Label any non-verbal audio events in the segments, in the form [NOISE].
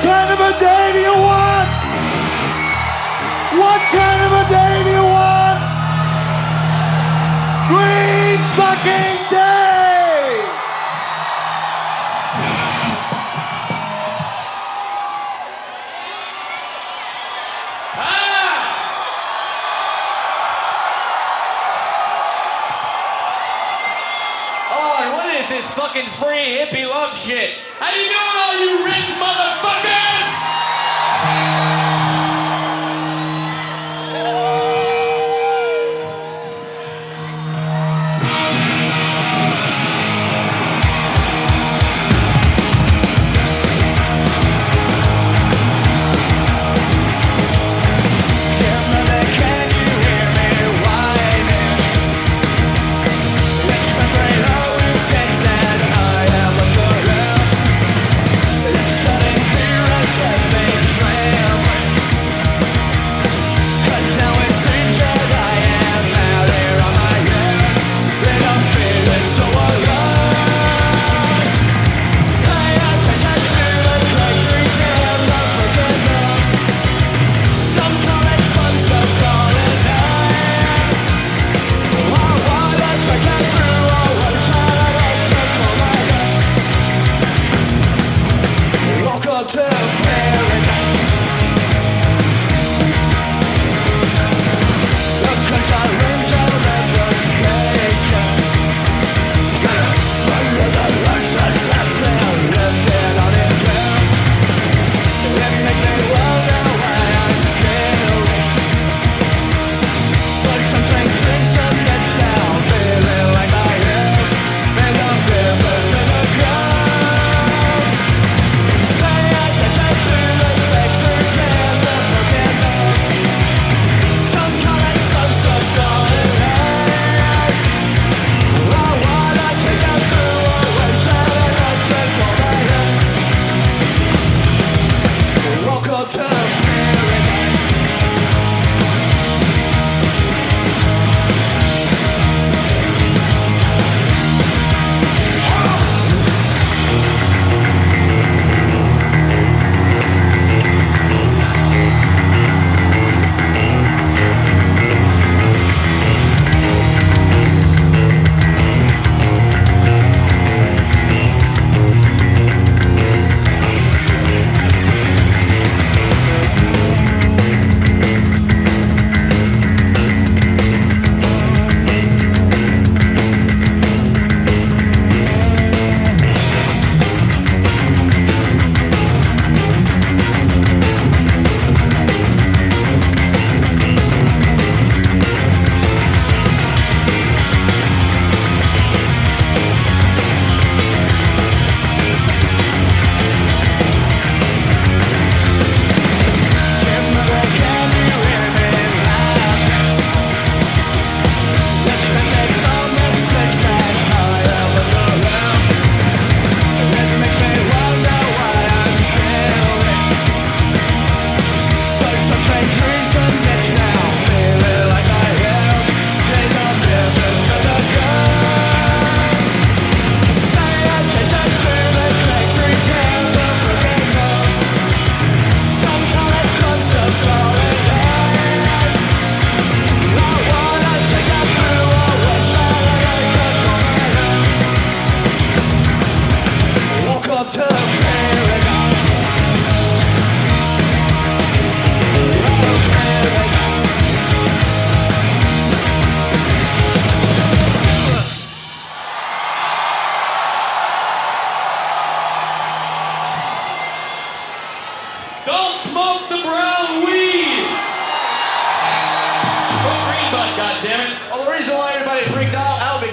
What kind of a day do you want? What kind of a day do you want? Green fucking day! This fucking free hippie love shit? How you doing, all you rich motherfuckers?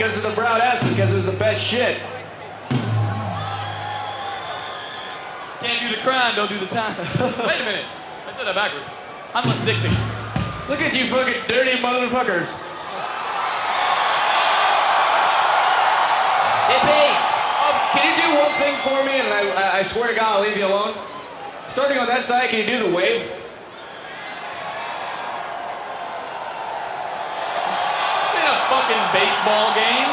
Out, out because of the brown acid, because it was the best shit. Can't do the crime, don't do the time. [LAUGHS] Wait a minute. I said that backwards. I'm Wes Dixon. Look at you fucking dirty motherfuckers. Hippie! Um, can you do one thing for me? And I, I swear to God, I'll leave you alone. Starting on that side, can you do the wave? Fucking baseball game.